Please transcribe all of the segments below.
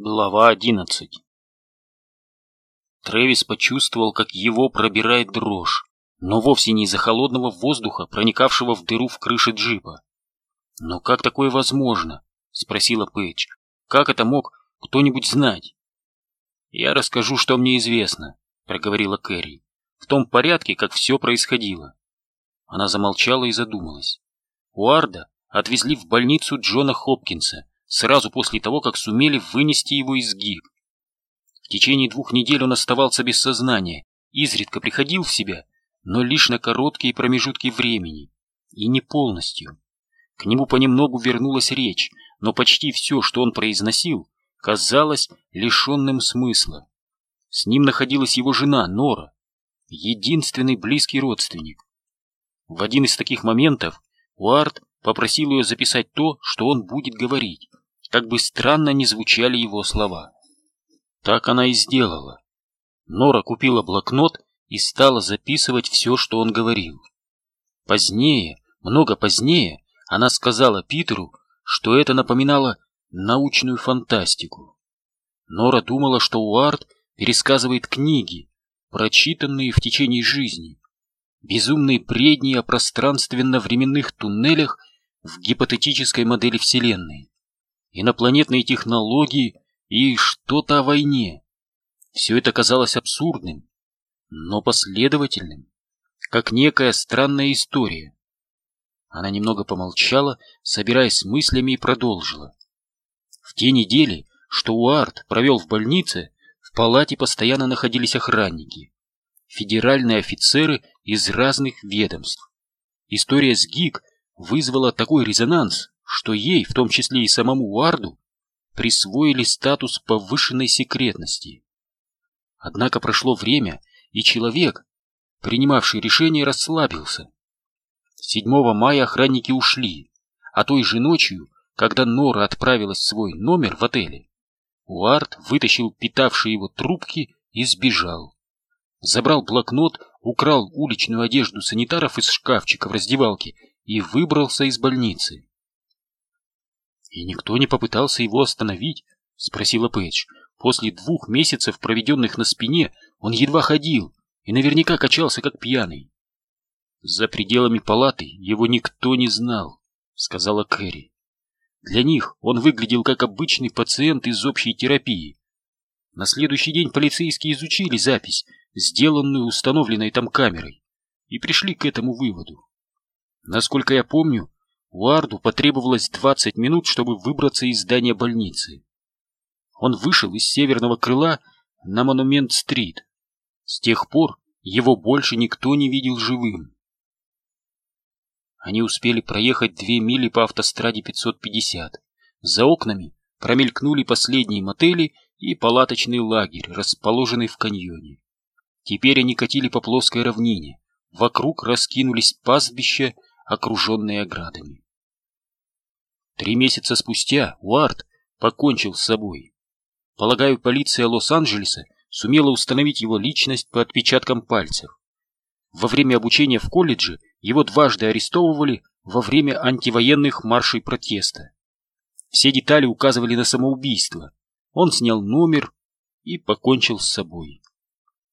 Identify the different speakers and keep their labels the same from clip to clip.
Speaker 1: Глава одиннадцать Трэвис почувствовал, как его пробирает дрожь, но вовсе не из-за холодного воздуха, проникавшего в дыру в крыше джипа. «Но как такое возможно?» — спросила Пейдж. «Как это мог кто-нибудь знать?» «Я расскажу, что мне известно», — проговорила Кэрри, «в том порядке, как все происходило». Она замолчала и задумалась. Уарда отвезли в больницу Джона Хопкинса, сразу после того, как сумели вынести его из ГИК. В течение двух недель он оставался без сознания, изредка приходил в себя, но лишь на короткие промежутки времени, и не полностью. К нему понемногу вернулась речь, но почти все, что он произносил, казалось лишенным смысла. С ним находилась его жена Нора, единственный близкий родственник. В один из таких моментов Уарт попросил ее записать то, что он будет говорить, как бы странно ни звучали его слова. Так она и сделала. Нора купила блокнот и стала записывать все, что он говорил. Позднее, много позднее, она сказала Питеру, что это напоминало научную фантастику. Нора думала, что Уарт пересказывает книги, прочитанные в течение жизни, безумные бредни о пространственно-временных туннелях в гипотетической модели Вселенной инопланетные технологии и что-то о войне. Все это казалось абсурдным, но последовательным, как некая странная история. Она немного помолчала, собираясь с мыслями, и продолжила. В те недели, что Уарт провел в больнице, в палате постоянно находились охранники, федеральные офицеры из разных ведомств. История с ГИК вызвала такой резонанс, что ей, в том числе и самому Уарду, присвоили статус повышенной секретности. Однако прошло время, и человек, принимавший решение, расслабился. 7 мая охранники ушли, а той же ночью, когда Нора отправилась в свой номер в отеле, Уард вытащил питавшие его трубки и сбежал. Забрал блокнот, украл уличную одежду санитаров из шкафчика в раздевалке и выбрался из больницы. «И никто не попытался его остановить?» — спросила Пейдж. «После двух месяцев, проведенных на спине, он едва ходил и наверняка качался, как пьяный». «За пределами палаты его никто не знал», — сказала Кэрри. «Для них он выглядел как обычный пациент из общей терапии. На следующий день полицейские изучили запись, сделанную установленной там камерой, и пришли к этому выводу. Насколько я помню, Уарду потребовалось 20 минут, чтобы выбраться из здания больницы. Он вышел из северного крыла на Монумент-стрит. С тех пор его больше никто не видел живым. Они успели проехать две мили по автостраде 550. За окнами промелькнули последние мотели и палаточный лагерь, расположенный в каньоне. Теперь они катили по плоской равнине. Вокруг раскинулись пастбища, окруженные оградами. Три месяца спустя Уарт покончил с собой. Полагаю, полиция Лос-Анджелеса сумела установить его личность по отпечаткам пальцев. Во время обучения в колледже его дважды арестовывали во время антивоенных маршей протеста. Все детали указывали на самоубийство. Он снял номер и покончил с собой.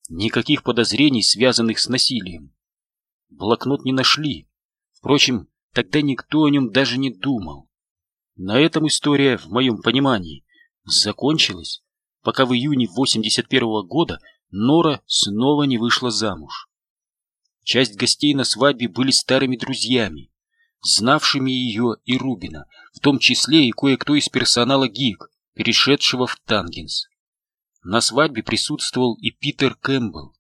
Speaker 1: Никаких подозрений, связанных с насилием. Блокнот не нашли, Впрочем, тогда никто о нем даже не думал. На этом история, в моем понимании, закончилась, пока в июне 81 -го года Нора снова не вышла замуж. Часть гостей на свадьбе были старыми друзьями, знавшими ее и Рубина, в том числе и кое-кто из персонала ГИК, перешедшего в Тангенс. На свадьбе присутствовал и Питер Кэмпбелл.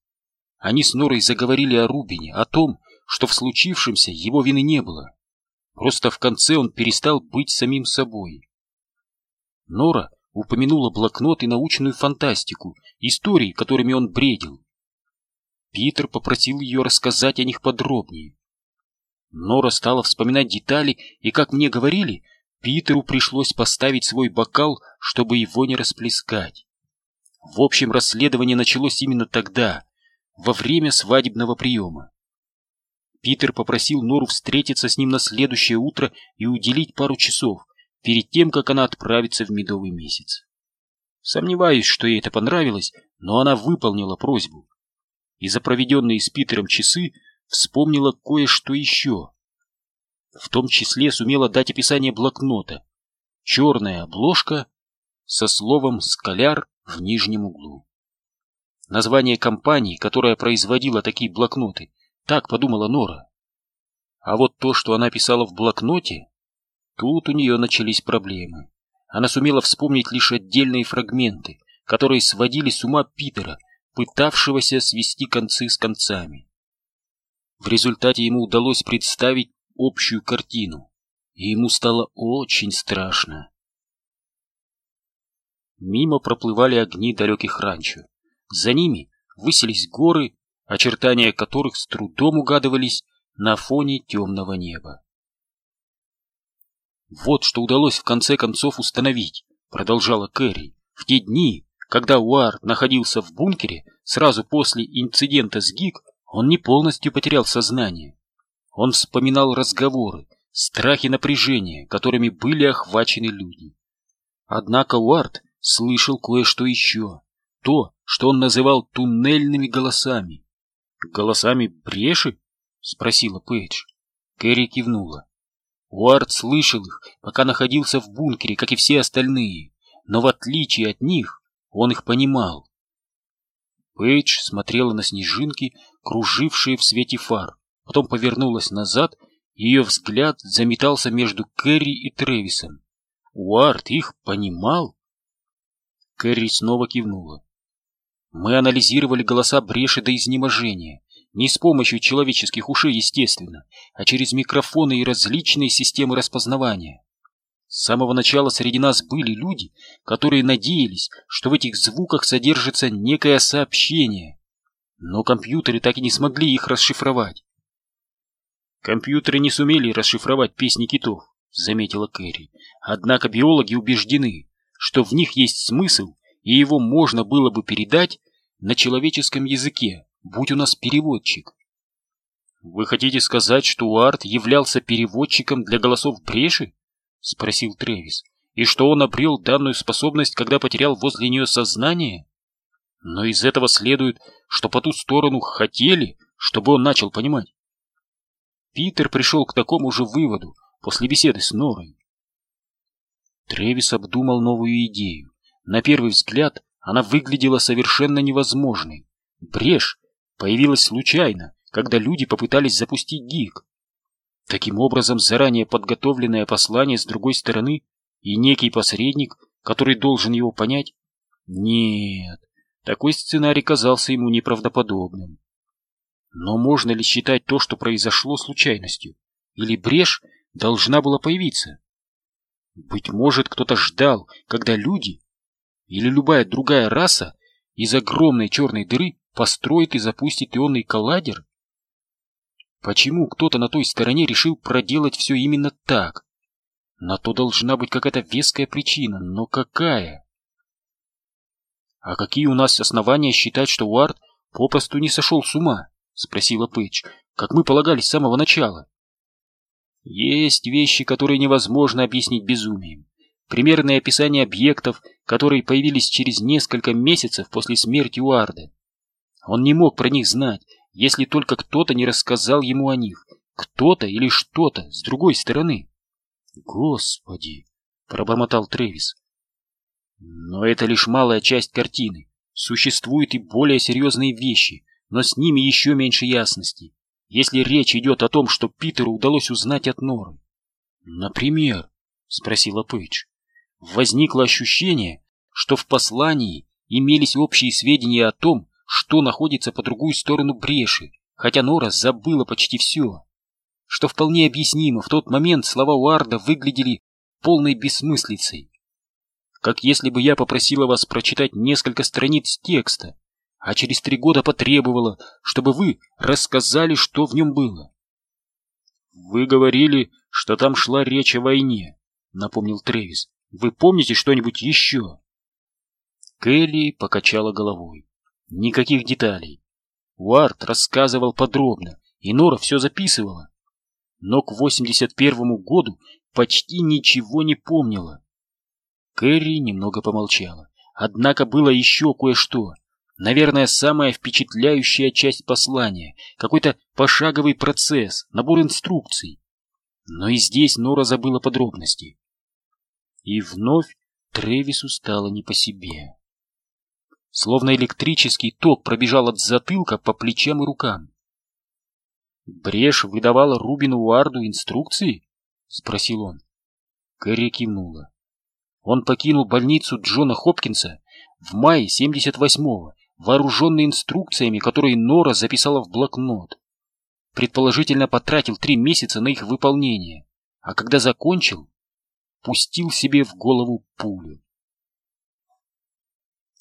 Speaker 1: Они с Норой заговорили о Рубине, о том, что в случившемся его вины не было. Просто в конце он перестал быть самим собой. Нора упомянула блокнот и научную фантастику, истории, которыми он бредил. Питер попросил ее рассказать о них подробнее. Нора стала вспоминать детали, и, как мне говорили, Питеру пришлось поставить свой бокал, чтобы его не расплескать. В общем, расследование началось именно тогда, во время свадебного приема. Питер попросил Нору встретиться с ним на следующее утро и уделить пару часов перед тем, как она отправится в медовый месяц. Сомневаюсь, что ей это понравилось, но она выполнила просьбу. И за проведенные с Питером часы вспомнила кое-что еще. В том числе сумела дать описание блокнота. Черная обложка со словом «Скаляр» в нижнем углу. Название компании, которая производила такие блокноты, так подумала Нора. А вот то, что она писала в блокноте, тут у нее начались проблемы. Она сумела вспомнить лишь отдельные фрагменты, которые сводили с ума Питера, пытавшегося свести концы с концами. В результате ему удалось представить общую картину, и ему стало очень страшно. Мимо проплывали огни далеких ранчо. За ними высились горы, очертания которых с трудом угадывались на фоне темного неба. Вот что удалось в конце концов установить, продолжала Кэрри, в те дни, когда Уарт находился в бункере, сразу после инцидента с Гик, он не полностью потерял сознание. Он вспоминал разговоры, страхи напряжения, которыми были охвачены люди. Однако Уарт слышал кое-что еще, то, что он называл туннельными голосами. «Голосами бреши?» — спросила Пейдж. Кэрри кивнула. Уарт слышал их, пока находился в бункере, как и все остальные, но в отличие от них он их понимал. Пейдж смотрела на снежинки, кружившие в свете фар, потом повернулась назад, ее взгляд заметался между Кэрри и Тревисом. Уарт их понимал? Кэрри снова кивнула. Мы анализировали голоса бреши до изнеможения. Не с помощью человеческих ушей, естественно, а через микрофоны и различные системы распознавания. С самого начала среди нас были люди, которые надеялись, что в этих звуках содержится некое сообщение. Но компьютеры так и не смогли их расшифровать. Компьютеры не сумели расшифровать песни китов, заметила Кэрри. Однако биологи убеждены, что в них есть смысл, и его можно было бы передать на человеческом языке, будь у нас переводчик. Вы хотите сказать, что Уарт являлся переводчиком для голосов Бреши? Спросил Тревис. И что он обрел данную способность, когда потерял возле нее сознание? Но из этого следует, что по ту сторону хотели, чтобы он начал понимать. Питер пришел к такому же выводу после беседы с Норой. Тревис обдумал новую идею. На первый взгляд она выглядела совершенно невозможной. Брешь появилась случайно, когда люди попытались запустить ГИК. Таким образом, заранее подготовленное послание с другой стороны и некий посредник, который должен его понять? Нет, такой сценарий казался ему неправдоподобным. Но можно ли считать то, что произошло, случайностью? Или брешь должна была появиться? Быть может, кто-то ждал, когда люди или любая другая раса из огромной черной дыры построит и запустит ионный коллайдер? Почему кто-то на той стороне решил проделать все именно так? На то должна быть какая-то веская причина, но какая? А какие у нас основания считать, что Уарт попросту не сошел с ума? Спросила Пэтч, как мы полагали с самого начала. Есть вещи, которые невозможно объяснить безумием. Примерное описание объектов, которые появились через несколько месяцев после смерти Уарда. Он не мог про них знать, если только кто-то не рассказал ему о них. Кто-то или что-то с другой стороны. «Господи!» — пробормотал Трэвис. «Но это лишь малая часть картины. Существуют и более серьезные вещи, но с ними еще меньше ясности. Если речь идет о том, что Питеру удалось узнать от Норы. «Например?» — спросила Пейдж. Возникло ощущение, что в послании имелись общие сведения о том, что находится по другую сторону бреши, хотя Нора забыла почти все. Что вполне объяснимо, в тот момент слова Уарда выглядели полной бессмыслицей. Как если бы я попросила вас прочитать несколько страниц текста, а через три года потребовала, чтобы вы рассказали, что в нем было. «Вы говорили, что там шла речь о войне», — напомнил Трэвис. «Вы помните что-нибудь еще?» Келли покачала головой. Никаких деталей. Уарт рассказывал подробно, и Нора все записывала. Но к 81-му году почти ничего не помнила. Кэрри немного помолчала, Однако было еще кое-что. Наверное, самая впечатляющая часть послания. Какой-то пошаговый процесс, набор инструкций. Но и здесь Нора забыла подробности. И вновь Тревису стало не по себе. Словно электрический ток пробежал от затылка по плечам и рукам. «Брешь выдавала Рубину Уарду инструкции?» — спросил он. Кэрри кивнула. Он покинул больницу Джона Хопкинса в мае 78-го, вооруженный инструкциями, которые Нора записала в блокнот. Предположительно, потратил три месяца на их выполнение, а когда закончил, пустил себе в голову пулю.